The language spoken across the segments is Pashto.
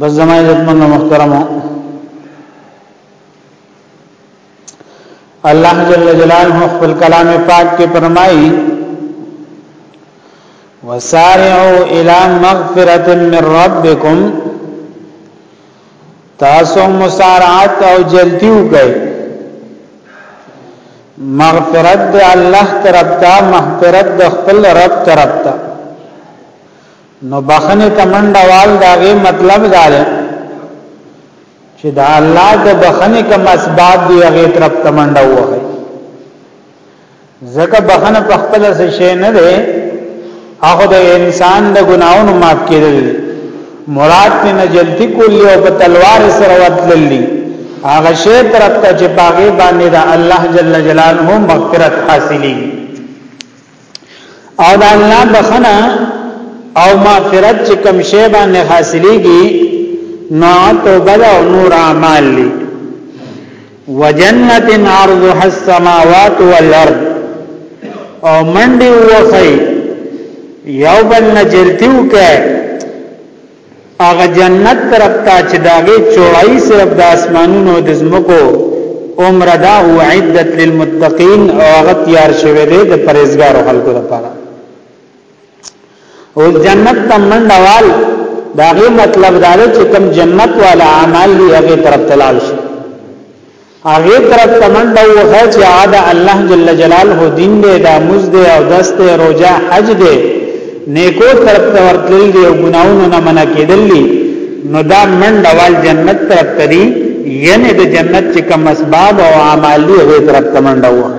بس زما عزتمن محترم الله جل جلاله خپل کلام پاک کې فرمایي وسارعوا الى مغفرة من ربكم تاسو مسارعت او جلتی وکړئ مغفرت د الله طرف ته مغفرت د خپل رب طرف ته نو بخنه تمنډه وال داغه مطلب دار چې دا الله د بخنه کوم اسباب دی هغه طرف تمنډه وه زکه بخنه په خپل څه شي نه ده هغه د انسان د ګناونو معاف کړي مراد ته نه جلتی کولی او په تلوار سره وتللی هغه شی طرف ته چې باغی باندې د الله جل جلاله مغفرت حاصلې او د الله بخنه او مغفرت چې کوم شی باندې حاصلېږي نو توبه او نور اعمال دي وجنت عرضها السماوات والارض او منډي وخی یو بل نه جلتیو کې هغه جنت طرف ته چې داغه چوړای صرف د اسمانونو د زمکو عمر دا او عدت للمتقین او هغه تیار شوی دی د پرهیزګارو خلکو لپاره او جنت ته منډوال داغه مطلب دا دی چې کوم جنت والا اعمال دی هغه طرف تلال شي هغې طرف ته منډه ووهه چې هغه د الله جل جلاله دین دی، دا مز دی او دس دی، روژه، حج دی، نیکو طرف ته ورتلل دي او ګناهونو نه منع کېدل دي، نو دا منډه وال جنت طرف ته دي، یعنې د جنت چې کوم اسباب او اعمال دي هغې طرف ته منډه ووهه.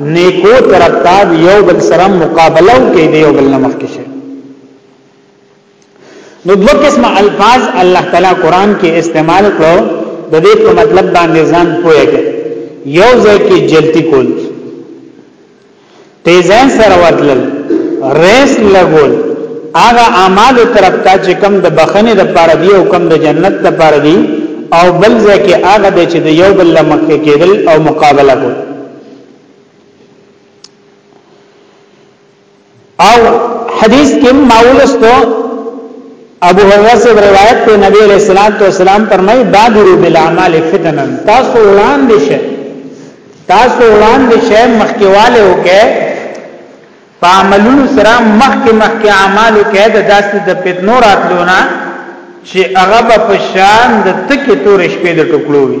نیکو ترتاب یو بل سره مقابله کوي دی یو بل نمخ کې شي نو دو قسم الفاظ الله تعالی قران کې استعمال کړو د دې په مطلب باندې ځان پوهیږي یو ځای کې جلتی کول تیزان سره ورتلل ریس لګول هغه اعمال طرف ته چې کم د بخنه د پاره دی او کم د جنت د پاره دی او بل ځکه هغه د چې د یو بل مخکې کېدل او مقابله کول او حدیث کې ماولستو ابو هرره سے روایت ته نبی علیہ الصلوۃ والسلام فرمای بادروا بالاعمال فتنا تاسو وړاندې شه تاسو وړاندې شه مخکیواله وکه په عملونو سره مخکې مخکې اعمالو کې د داسې د فتنو راتلونه چې هغه په شان د تکې تور شپې د ټکلو وي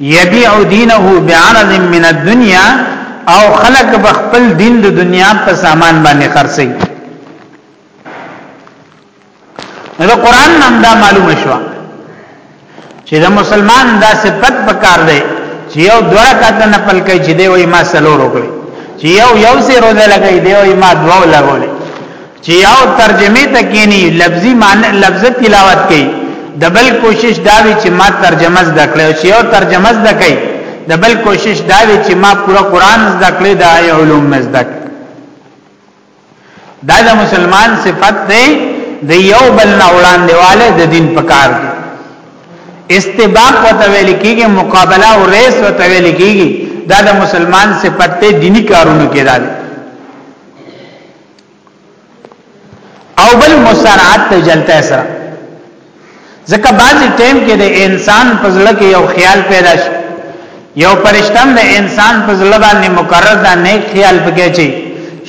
یبیع دینه بعرض من الدنیا او خلق بخپل دین د دنیا په سامان باندې خرڅي نو قرآن نام دا معلوم شو چې د مسلمان دا صفت پکار دی چې یو دوه رکعات نه پل کوي چې دی وای ما سلو روکړي چې یو یو سي روزه لګي دی وای ما دوه لګولې چې یو ترجمه ته کینی لفظي معنی لفظ تلاوت کوي د بل کوشش دا وی چې ما ترجمه زده کړو چې یو ترجمه زده کوي د بل کوشش دا وی چې ما پورا قران زده کړی دا علوم زده کړ دا د مسلمان صفت دی د یو بل نه وړاندې والے د دین پکار دی استباق وته ویل کیږي مقابله او ریس وته ویل کیږي دا د مسلمان صفت ته دینی کارونو کې راځي او بل مسارعت ته جلته سره ځکه بعضی ټیم کې د انسان په ځړه کې یو خیال پیدا شي یو پرشتم د انسان په ځړه باندې مقرر دا نیک خیال پکې چي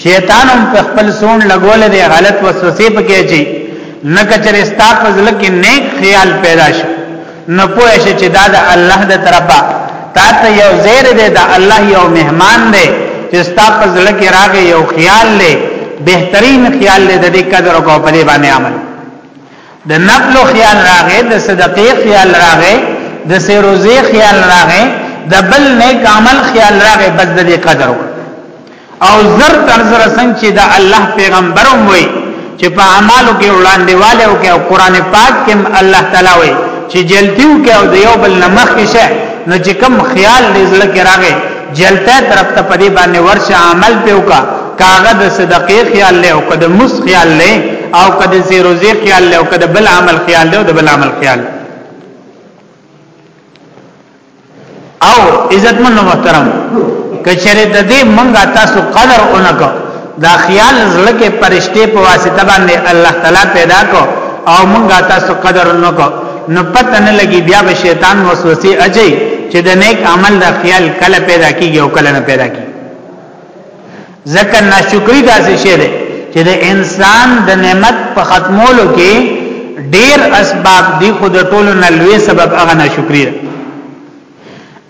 شیطان هم په خپل سون لګول دی غلط وسوسه پکې چي نه کچر استا په ځړه کې نیک خیال پیدا شي نو پوه شي چې دا د الله د طرفه تا ته یو زیر دی دا الله یو مهمان دی چې ستا په زړه کې راغی یو خیال دی بهترین خیال دی د دې قدر او په دې باندې عمل د نفل خیال راغی د صدقې خیال راغی د سیروزې خیال راغی د بل نیک عمل خیال راغی بس د دې قدر وکړه او زر تر زر څنګه چې دا الله پیغمبر هم وي چې په اعمالو کې وړاندې والي او کې او قران پاک کې الله تعالی وي چې جلتیو کې او د یو بل نمخ شه نو چې کم خیال دې زړه کې راغی جلته طرف ته پدی باندې ورشه عمل په وکا کاغذ صدقې خیال له او کده مس خیال له او کده زیروزی خیال له او کده بل عمل خیال له او د بل عمل خیال له او عزت من محترم کچره د دې منګه تاسو قدر اونکو دا خیال زړه کې پرشته په واسطه باندې الله تعالی پیدا کو او منګه تاسو قدر اونکو نو پته نه لګي بیا به شیطان وسوسه اچي چې د نیک عمل د خیال کله پیدا کیږي او کله نه پیدا کیږي ځکه ناشکری داسې شی دی چې د انسان د نعمت په ختمولو کې ډیر اسباب دی خو د ټولو نه لوی سبب هغه ناشکری دی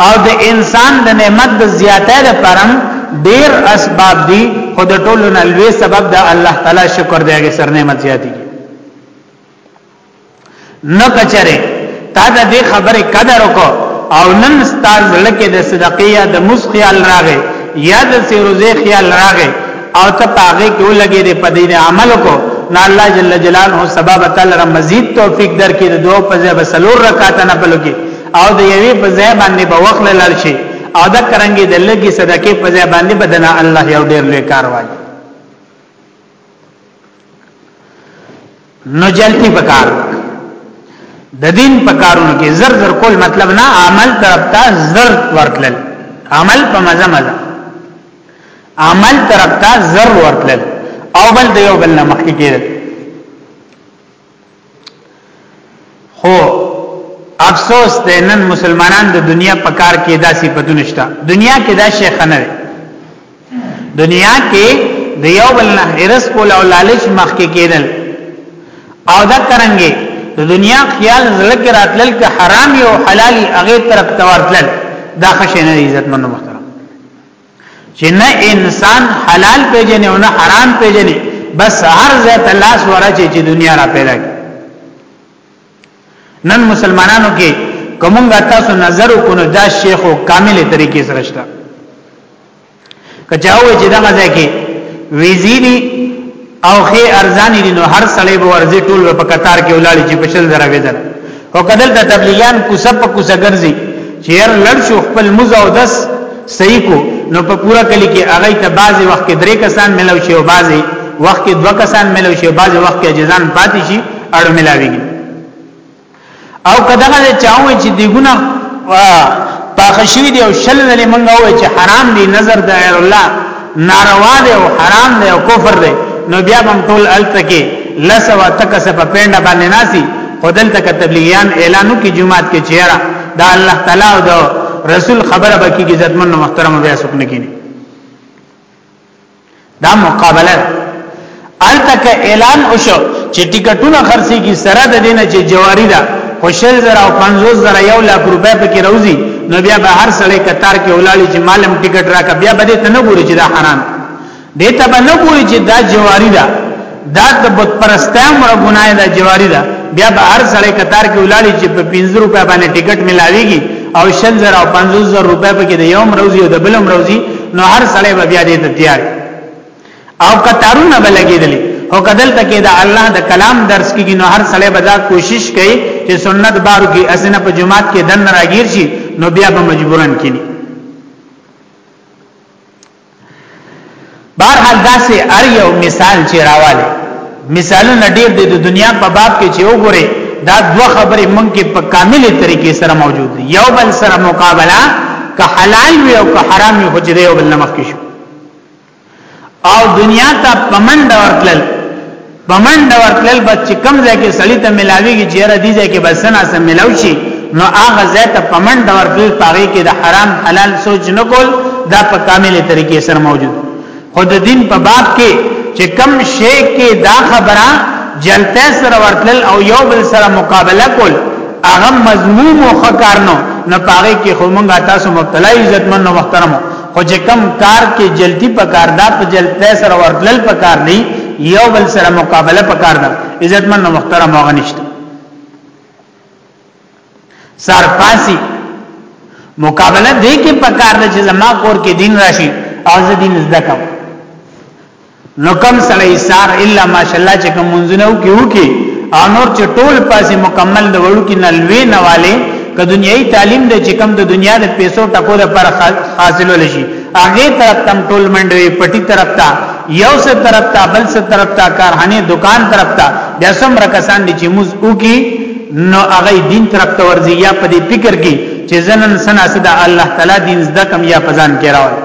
او د انسان د نعمت د زیاتې لپاره ډیر اسباب دی خو د ټولو نه لوی سبب د الله تعالی شکر دی هغه سر نعمت زیاتی نو کچره تا د دې خبره قدر وکړو او نن ستار لکه د صدقې یا د مس خیال راغې یا د سیروزه خیال راغې او ته پاغه کې ولګې دې په دې عمل کو نه الله جل جلاله سبب تعالی را مزید توفیق درکې د دوه په ځای بسلور رکعات نه پلوږي او د یوې په ځای باندې به وخت لړ شي او دا کرانګي د لګي صدقې په ځای باندې بدنه الله یو ډیر لوی کار وایي نو جلتی پکار د دین پکارونو کې زر زر کول مطلب نه عمل طرف ته زر ورتلل عمل په مزه مزه عمل طرف ته زر ورتلل او بل دیو بل نه مخکې کېدل خو افسوس دی نن مسلمانان د دنیا په کار کې دا صفاتونه شته دنیا کې دا شیخ نه دی دنیا کې د یو بل نه هرس کول او لالچ مخ کې کېدل او دا کرانګي د دنیا خیال زړه کې راتلل کې حرام او حلالي هغه طرف تورتل دا خشه نه عزت منو چې نه انسان حلال پیژنې او نه حرام پیژنې بس هر ځای ته لاس ورچې چې دنیا را پیدا کی نن مسلمانانو کې کومه تاسو نظر کو نو دا شیخ او کامل طریقې سره شته کچاوې چې دا مزه کې ویزی دي او خې ارزانی دي نو هر سړی به ورځي ټول په قطار کې ولاړی چې په شل زره ویدل او کدل د تبلیغیان کوسه په کوسه ګرځي چې هر لړ شو خپل مزه او دس صحیح کو نو په پورا کلی کې هغه ته بعضي وخت کې درې کسان ملو شي او بعضي وخت کې دوه کسان ملو شي بعضي وخت کې جزان پاتې شي اړ ملاويږي او کداغه چاوي چې دی ګنا پاخشوی دی او شل لري مونږ وای چې حرام دی نظر د غیر الله ناروا دی او حرام دی او کفر دی نو بیا هم ټول التکی لسوا تکسه په پینډه باندې ناسي خدل تک تبلیغیان اعلانو کې جمعات کې چیرې دا الله تعالی او دا رسول خبره بکی کی عزتمن محترم بیا سکنه کینی دا مقابله التک اعلان وشو چې ټیکټونه خرڅي کی سره د دینه چې جواری ده خوشل زرا او 50 زرا یو لک روپے پکې روزي نو بیا به هر سړی کتار کې ولاړی چې مالم ټیکټ راکا بیا به دې ته نه ګوري چې دا حرام دې ته به نه ګوري چې دا جواری ده دا د بت پرسته مر ګناه ده جواری ده بیا به هر سړی قطار کې ولاړی چې په 50 روپیا باندې ټیکټ ملاويږي او شل زر او 50000 روپیا پکې د یوم روزي او د بلم روزي نو هر سړی به بیا دې ته تیار او قطارونه به لګیدلی او کدل تکې دا الله د کلام درس کې نو هر سړی به دا کوشش کوي چې سنت بارو کې اسنه په جماعت کې دن راګیر شي نو بیا به مجبورن کینی بهر حال داسې ار یو مثال چې راواله مثالونه ډیر دي د دنیا په باب کې چې وګوره دا دوه خبرې مونږ کې په کاملې طریقې سره موجود دي یو بل سره مقابله که حلال وي او که حرام وي حجره یو بل نمخ کې شو او دنیا ته پمند ورتلل پمنډ ورتل بچ کم ځای کې سړی ته ملاویږي چې را دي ځای کې بسنا سم ملاو شي نو هغه ځای ته پمنډ ورتل پاغي کې د حرام حلال سوچ نه کول دا په کاملې طریقې سره موجود خود دین په باب کې چې کم شی کې دا خبره جلته سره ورتل او یو بل سره مقابله کول هغه مضمون او خکارنو نه پاره کې خو مونږه تاسو مبتلا عزتمن او محترمو خو چې کم کار کې جلتی پکار دا په جلتی سره ورتلل پکار نه یو بل سره مقابله پکار ده عزتمن او محترم هغه نشته سرپاسی مقابله دې کې پکار ده چې زما کور کې دین راشي او زه دین زده کوم نو کم سړی سار الا ماشاءالله چې کوم منځونه وکي وکي او نور چې ټول پاسې مکمل د وړو کې نلوي نواله که دنیوي تعلیم د چې کوم د دنیا د پیسو ټکو د پر حاصلول شي هغه طرف تم ټول منډوي پټي طرف ته یو څه طرف ته بل څه طرف ته کارخانه دکان طرف ته د څومره کسان دي چې موز وکي نو هغه دین طرف ته ورځي یا په دې فکر کې چې زنن سنا سدا الله تعالی دین زده کم یا پزان کې راوړي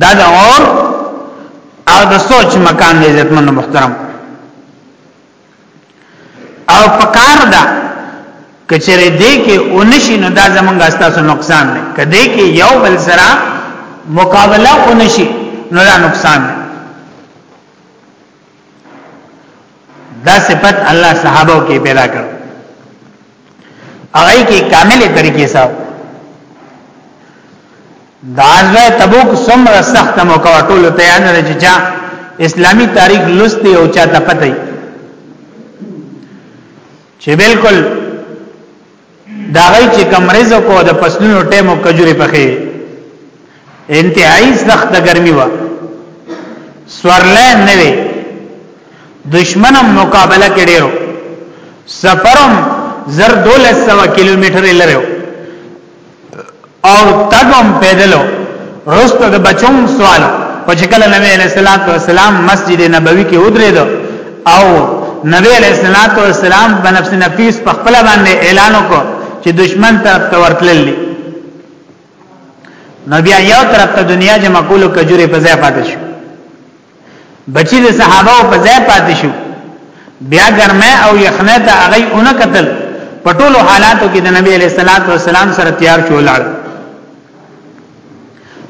دا د اور او د سوچ مکان دی عزتمن محترم او پکار دا کچره دې کې اونشي نو دا زمونږ استاسو نقصان دی کدی کې یو بل سره مقابله اونشي نو دا نقصان دی دا صفت الله صحابه کې پیدا کړ هغه کې کامل طریقې سره دا ځای تبوک څومره سخت موقع ټول ته یاد لري چې چا اسلامی تاریخ لسته او چا ته پته چې بالکل دا غي چې کم رزق او د فصلونو ټیمو کجوري پخې انتهایی سخت ګرمي و سورلې نه وي دشمنم مقابله کړیو سفرم زر 1200 کیلومتر لريو او تګم پیدلو رستو د بچوم سوال او چې کله نبی علیہ الصلوۃ والسلام مسجد نبوي کې ودرېد او نبی علیہ الصلوۃ والسلام په نفس نفیس په خپل باندې اعلان وکړ چې دشمن طرف ته ورتلل نبی یو طرف ته دنیا جمع کولو کجوري په ځای پاتې شو بچی د صحابه په ځای پاتې شو بیا ګرمه او یخنه ته هغه اونې قتل په ټولو حالاتو کې د نبی علیہ الصلوۃ والسلام سره تیار شو لاړ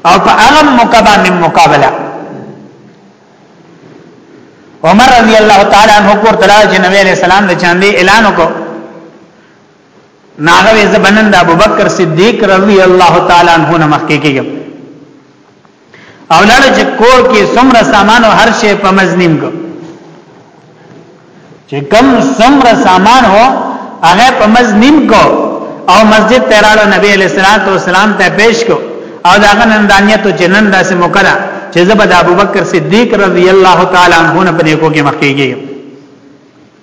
او په هغه موقع باندې مقابله عمر رضی الله تعالی عنہ کور تلاج نبی علیہ السلام د چاندې اعلان وکړ ناغه زبنن د ابوبکر صدیق رضی الله تعالی عنہ نه مخکې کېږم او لړ چې کور کې څومره سامان او هر شی په مزنیم کو چې کم څومره سامان هو هغه په مزنیم کو او مسجد تیرالو نبی علیہ الصلوۃ والسلام ته پیش کو او داغه نندانیت او جنن داسې مکرا چې زبد ابوبکر صدیق رضی الله تعالی عنہ په نیکو کې مخکې کېږم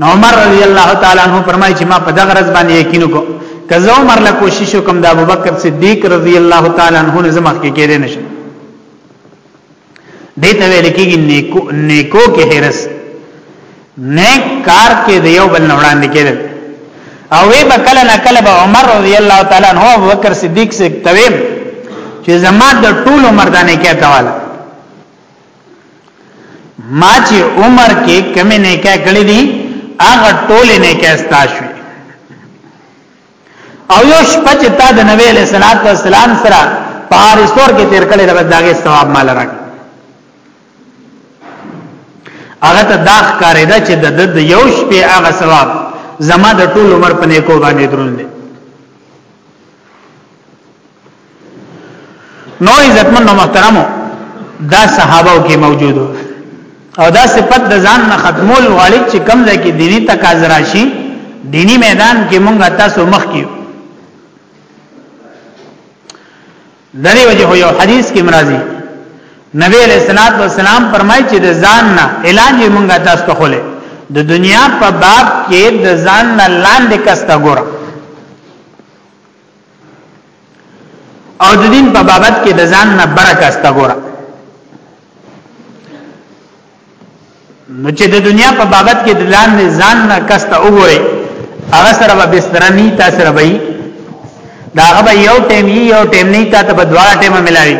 نو عمر رضی الله تعالی عنہ فرمایي چې ما په دغه ورځ باندې یقین وکړ کزه عمر له کوشش وکم د ابوبکر صدیق رضی الله تعالی عنہ نه زمخ کې کېدې نشم دته ویل کېږي نیکو نیکو کې هرس نیک کار کې د یو بل وړاندې کېدل او وی بکله نه کله به عمر رضی الله تعالی عنہ ابوبکر صدیق سے تویم چې زما د ټول عمر دانه کې تاواله ما چې عمر کې کم نه کې کړې دي هغه ټول نه کې استاشوي او یو شپه چې تا د نبی له صلوات و سلام سره پارستور کې تیر کړې د داګه ثواب مال راک هغه ته داخ کارې ده چې د یو شپې هغه ثواب زما د ټول عمر په نیکو باندې درول دي نو عزتمن او محترمو دا صحابه کې موجودو او دا صفت د ځان نه ختمول غالي چې کم ځای کې دینی تقاضا راشي دینی میدان کې مونږ تاسو مخ کیو دغه وجه یو حدیث کې مرাজি نبی علیہ الصلوۃ والسلام فرمایي چې د ځان نه اعلان یې مونږه تاسو ته خوله د دنیا په باب کې د ځان نه لاندې کستا ګوره او د دین په بابت کې د ځان نه برکاسته ګوره نو چې د دنیا په بابت کې د ځان نه ځان نه کاسته وګوره هغه سره به بستر نه تاسو سره به دا هغه یو ټیم یو ټیم نه تاسو په دواړه ټیمه ملاوي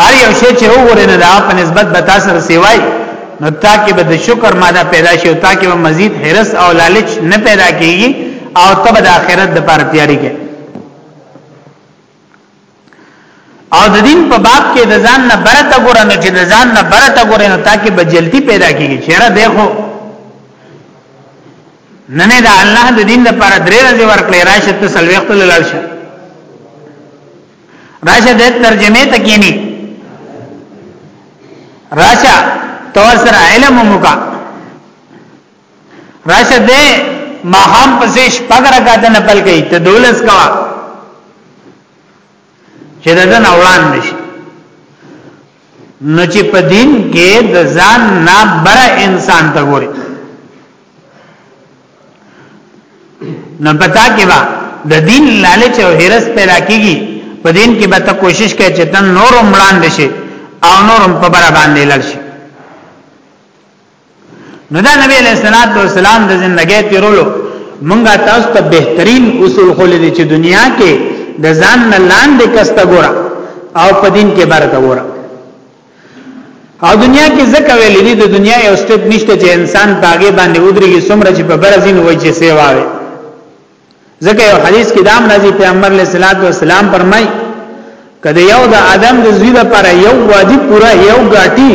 هر یو شی چې وګورې نه دا په نسبت به تاسو سره سیوای نو تاکي به د شکر ماده پیدا شي او تاکي به مزید حرس او لالچ نه پیدا کیږي او تب د آخرت د پر تیاری کې او د دین په باب کې د ځان نه برته ګور نه چې د ځان نه برته ګور نه تاکي به جلتی پیدا کیږي چیرې دیکھو نه نه دا الله د دین لپاره درې ورځې ورکړې راشه ته سلوخت لاله شه راشه د ترجمه ته کینی راشه تور سره علم موکا راشه د ما هم پسې شپږ رکعات نه پل کوي ته دولس کوا چې دا نه وړاندې شي نو چې په دین کې د ځان نه بر انسان ته ګوري نو پتا کې با د دین لالچ او هرس پیدا کیږي په دین کې به ته کوشش کوي چې تن نور مړاند شي او نور په بر باندې لړ شي نو دا نبی علیہ الصلوۃ والسلام د ژوندۍ تیرولو مونږه تاسو ته بهترین اصول خو لري چې دنیا کې د ځان نه لاندې کسته ګوره او په دین کې برته ګوره او دنیا کې زکه ویل دي د دنیا یو سټپ نشته چې انسان پاګې باندې ودرېږي څومره چې په برزین وای چې سیوا وي زکه یو حدیث کې دام نازي پیغمبر علیه الصلاۃ والسلام فرمای کله یو د ادم د زوی لپاره یو وادي پورا یو غاټي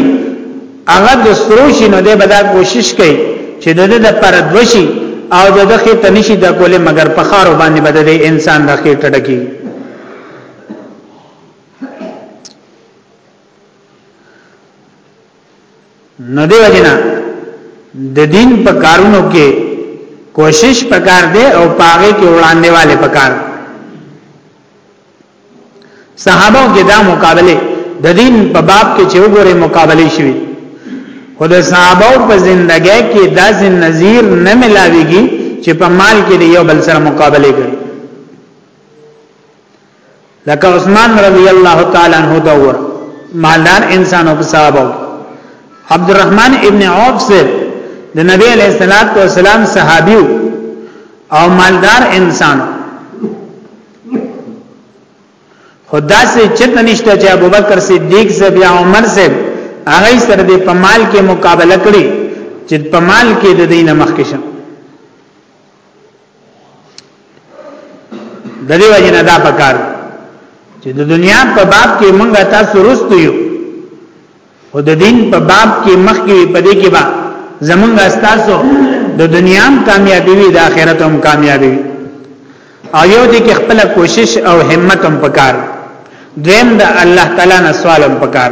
هغه د سروشي نو د بدا کوشش کوي چې د دې لپاره دوشي او د دغه تنشي د کوله مگر په خارو باندې بده انسان دغه ټډکی نو دی وجنا د دین په کارونو کې کوشش پکار دی او پاغه کې وړاندې والے پکار صحابه کې دا مقابله د دین په باب کې چې وګوره مقابله شوی خو د صحابه په زندګۍ کې داسې نظیر نه ملاويږي چې په مال کې یو بل سره مقابله کوي لکه عثمان رضی الله تعالی عنہ دا ور مالدار انسان او صحابه عبد الرحمن ابن عوف سے د نبی علیہ الصلات والسلام صحابیو او مالدار انسان خدا سے چت نشته چې ابوبکر صدیق سے بیا عمر سے هغه سره د پمال کې مقابله کړي چې پمال کې د دینه مخکشه د دې وجه نه دا پکار چې د دنیا په باب کې مونږه تاسو رستو یو او د دین په باب کې مخکې په دې کې با زمونږ استاسو د دنیا هم کامیابی وي د آخرت هم کامیابی وي او یو دې کې خپل کوشش او همت هم پکار دویم د الله تعالی نه سوال هم پکار